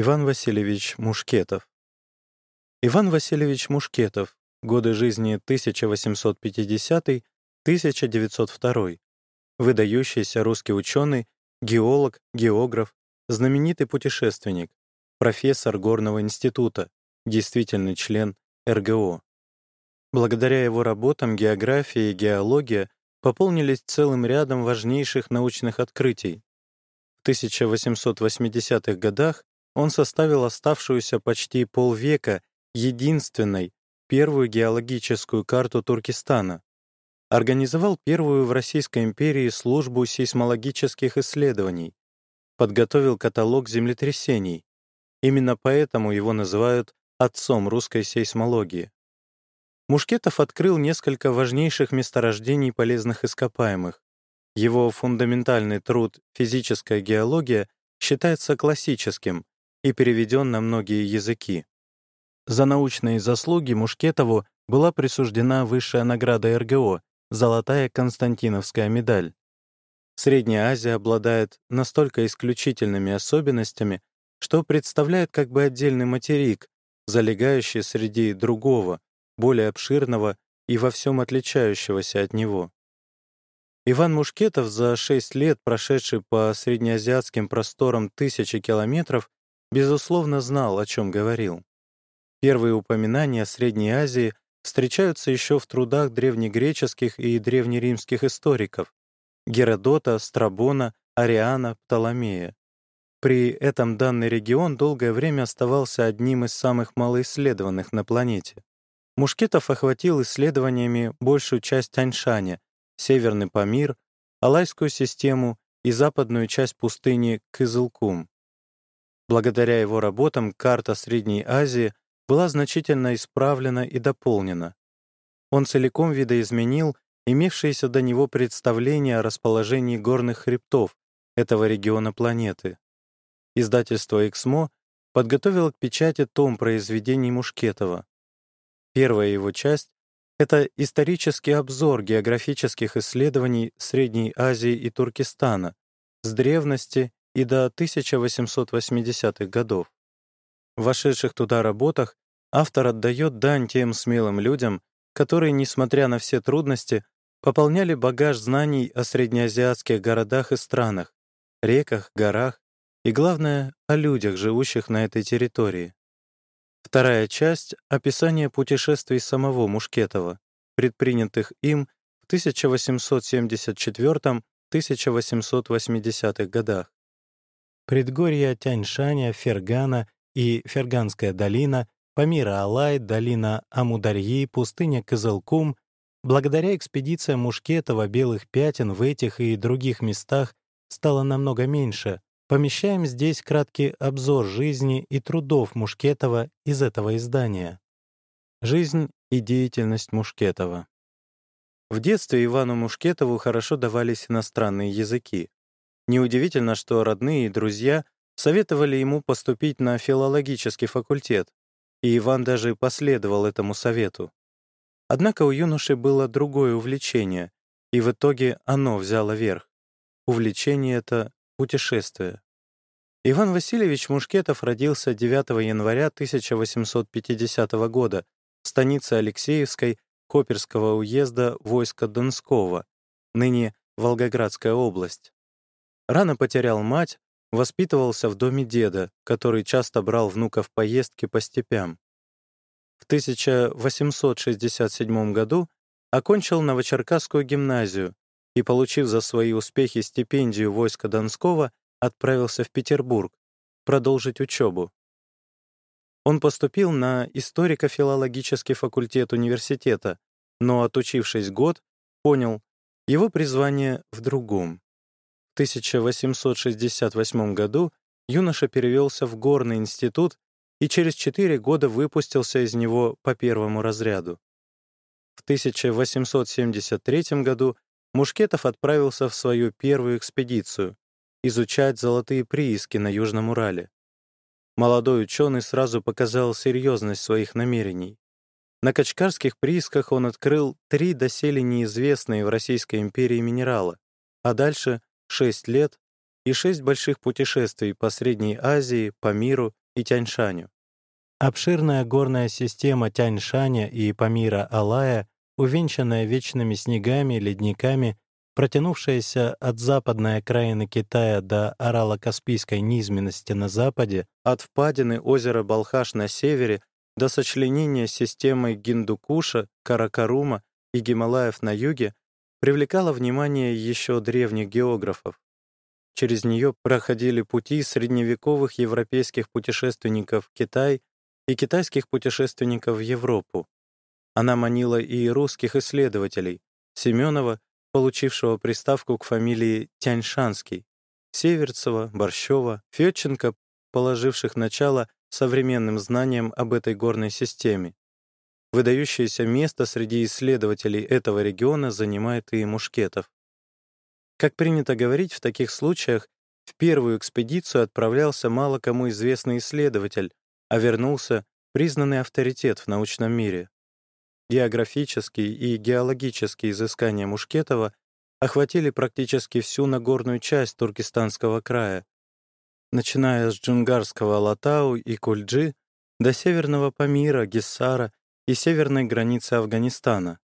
Иван Васильевич Мушкетов Иван Васильевич Мушкетов, годы жизни 1850-1902, выдающийся русский ученый, геолог, географ, знаменитый путешественник, профессор Горного института, действительный член РГО. Благодаря его работам география и геология пополнились целым рядом важнейших научных открытий. В 1880-х годах он составил оставшуюся почти полвека единственной, первую геологическую карту Туркестана, организовал первую в Российской империи службу сейсмологических исследований, подготовил каталог землетрясений. Именно поэтому его называют отцом русской сейсмологии. Мушкетов открыл несколько важнейших месторождений полезных ископаемых. Его фундаментальный труд «Физическая геология» считается классическим и переведен на многие языки. За научные заслуги Мушкетову была присуждена высшая награда РГО — Золотая Константиновская медаль. Средняя Азия обладает настолько исключительными особенностями, что представляет как бы отдельный материк, залегающий среди другого, более обширного и во всем отличающегося от него. Иван Мушкетов, за шесть лет прошедший по среднеазиатским просторам тысячи километров, безусловно знал, о чем говорил. Первые упоминания о Средней Азии встречаются еще в трудах древнегреческих и древнеримских историков Геродота, Страбона, Ариана, Птоломея. При этом данный регион долгое время оставался одним из самых малоисследованных на планете. Мушкетов охватил исследованиями большую часть Таньшаня, Северный Памир, Алайскую систему и западную часть пустыни Кызылкум. Благодаря его работам карта Средней Азии была значительно исправлена и дополнена. Он целиком видоизменил имевшиеся до него представления о расположении горных хребтов этого региона планеты. Издательство «Эксмо» подготовило к печати том произведений Мушкетова. Первая его часть — это исторический обзор географических исследований Средней Азии и Туркестана с древности и до 1880-х годов. В вошедших туда работах автор отдает дань тем смелым людям, которые, несмотря на все трудности, пополняли багаж знаний о среднеазиатских городах и странах, реках, горах и, главное, о людях, живущих на этой территории. Вторая часть — описание путешествий самого Мушкетова, предпринятых им в 1874-1880-х годах. Предгорья Тяньшаня, Фергана и Ферганская долина, Памира Алай, долина Амударьи, пустыня Кызылкум. Благодаря экспедициям Мушкетова белых пятен в этих и других местах стало намного меньше, Помещаем здесь краткий обзор жизни и трудов Мушкетова из этого издания. Жизнь и деятельность Мушкетова. В детстве Ивану Мушкетову хорошо давались иностранные языки. Неудивительно, что родные и друзья советовали ему поступить на филологический факультет, и Иван даже последовал этому совету. Однако у юноши было другое увлечение, и в итоге оно взяло верх. Увлечение это Путешествие. Иван Васильевич Мушкетов родился 9 января 1850 года в станице Алексеевской Коперского уезда войска Донского, ныне Волгоградская область. Рано потерял мать, воспитывался в доме деда, который часто брал внука в поездки по степям. В 1867 году окончил Новочеркасскую гимназию, и, получив за свои успехи стипендию войска Донского, отправился в Петербург продолжить учебу. Он поступил на историко-филологический факультет университета, но, отучившись год, понял, его призвание в другом. В 1868 году юноша перевелся в Горный институт и через четыре года выпустился из него по первому разряду. В 1873 году Мушкетов отправился в свою первую экспедицию — изучать золотые прииски на Южном Урале. Молодой ученый сразу показал серьезность своих намерений. На Качкарских приисках он открыл три доселе неизвестные в Российской империи минерала, а дальше — шесть лет и шесть больших путешествий по Средней Азии, по миру и Тяньшаню. Обширная горная система Тяньшаня и Памира-Алая, увенчанная вечными снегами, ледниками, протянувшаяся от западной окраины Китая до Орало-Каспийской низменности на западе, от впадины озера Балхаш на севере до сочленения с системой Гиндукуша, Каракарума и Гималаев на юге, привлекала внимание еще древних географов. Через нее проходили пути средневековых европейских путешественников в Китай и китайских путешественников в Европу. Она манила и русских исследователей — Семенова, получившего приставку к фамилии Тяньшанский, Северцева, Борщева, Федченко, положивших начало современным знаниям об этой горной системе. Выдающееся место среди исследователей этого региона занимает и Мушкетов. Как принято говорить в таких случаях, в первую экспедицию отправлялся мало кому известный исследователь, а вернулся признанный авторитет в научном мире. Географические и геологические изыскания Мушкетова охватили практически всю нагорную часть Туркестанского края, начиная с джунгарского Алатау и Кульджи до северного Памира, Гессара и северной границы Афганистана,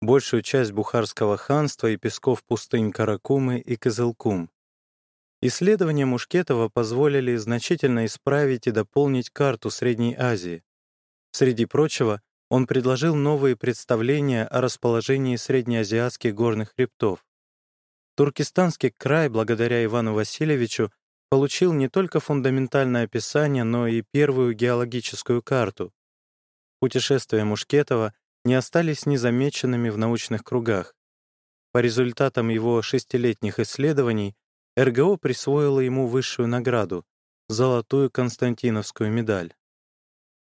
большую часть Бухарского ханства и песков пустынь Каракумы и Кызылкум. Исследования Мушкетова позволили значительно исправить и дополнить карту Средней Азии. Среди прочего, он предложил новые представления о расположении среднеазиатских горных хребтов. Туркестанский край, благодаря Ивану Васильевичу, получил не только фундаментальное описание, но и первую геологическую карту. Путешествия Мушкетова не остались незамеченными в научных кругах. По результатам его шестилетних исследований РГО присвоило ему высшую награду — золотую Константиновскую медаль.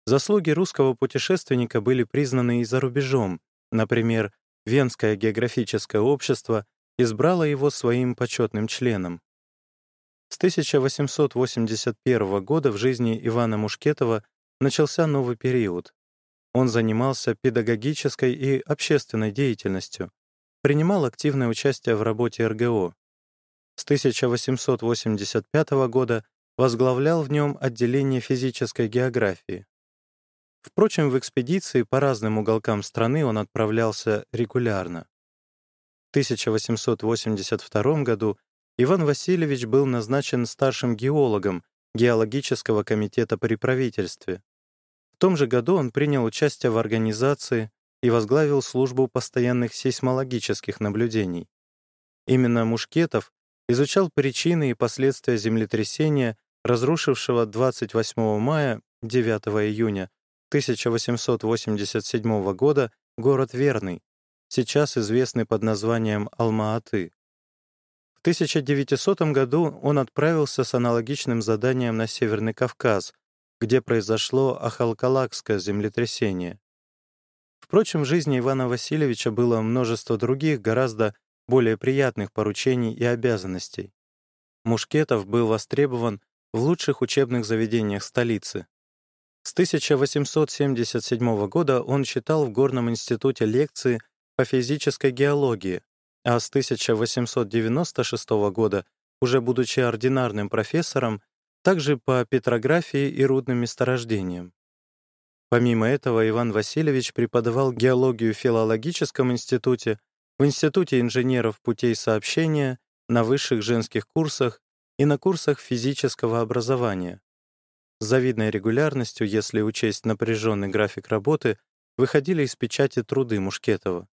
Заслуги русского путешественника были признаны и за рубежом. Например, Венское географическое общество избрало его своим почетным членом. С 1881 года в жизни Ивана Мушкетова начался новый период. Он занимался педагогической и общественной деятельностью, принимал активное участие в работе РГО. С 1885 года возглавлял в нем отделение физической географии. Впрочем, в экспедиции по разным уголкам страны он отправлялся регулярно. В 1882 году Иван Васильевич был назначен старшим геологом геологического комитета при правительстве. В том же году он принял участие в организации и возглавил службу постоянных сейсмологических наблюдений. Именно Мушкетов изучал причины и последствия землетрясения, разрушившего 28 мая 9 июня 1887 года город Верный, сейчас известный под названием Алма-Аты. В 1900 году он отправился с аналогичным заданием на Северный Кавказ, где произошло Ахалкалакское землетрясение. Впрочем, в жизни Ивана Васильевича было множество других, гораздо более приятных поручений и обязанностей. Мушкетов был востребован в лучших учебных заведениях столицы. С 1877 года он читал в Горном институте лекции по физической геологии, а с 1896 года, уже будучи ординарным профессором, также по петрографии и рудным месторождениям. Помимо этого, Иван Васильевич преподавал геологию в филологическом институте, в Институте инженеров путей сообщения, на высших женских курсах и на курсах физического образования. С завидной регулярностью, если учесть напряженный график работы, выходили из печати труды Мушкетова.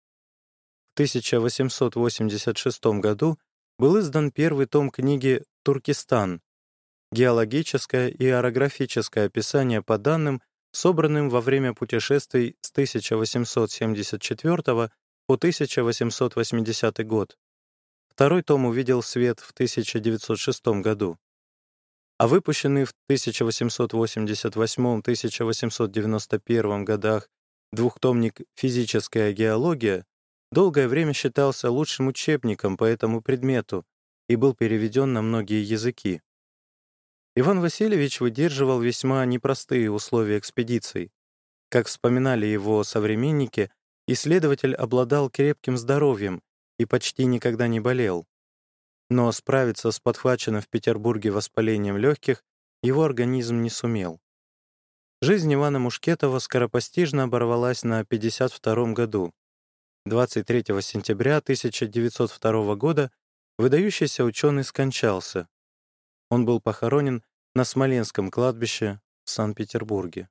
В 1886 году был издан первый том книги «Туркестан» — геологическое и орографическое описание по данным, собранным во время путешествий с 1874 по 1880 год. Второй том увидел свет в 1906 году а выпущенный в 1888-1891 годах двухтомник «Физическая геология» долгое время считался лучшим учебником по этому предмету и был переведен на многие языки. Иван Васильевич выдерживал весьма непростые условия экспедиций. Как вспоминали его современники, исследователь обладал крепким здоровьем и почти никогда не болел. Но справиться с подхваченным в Петербурге воспалением легких его организм не сумел. Жизнь Ивана Мушкетова скоропостижно оборвалась на 52 году. 23 сентября 1902 года выдающийся ученый скончался. Он был похоронен на Смоленском кладбище в Санкт-Петербурге.